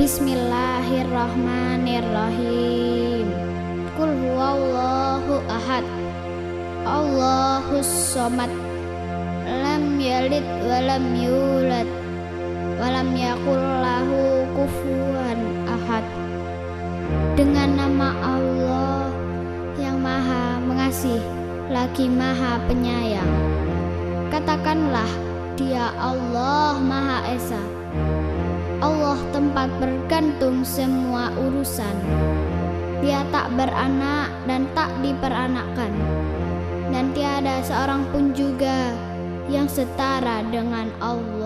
Bismillahirrahmanirrahim. Kul huwallahu ahad. Allahus somad. Lam yalid walam yulad. Walam yakul lahu ahad. Dengan nama Allah yang maha mengasih lagi maha penyayang. Katakanlah dia Allah Maha Esa. Semua urusan. Dia tak beranak dan tak diperanakkan. Dan tiada seorang pun juga yang setara dengan Allah.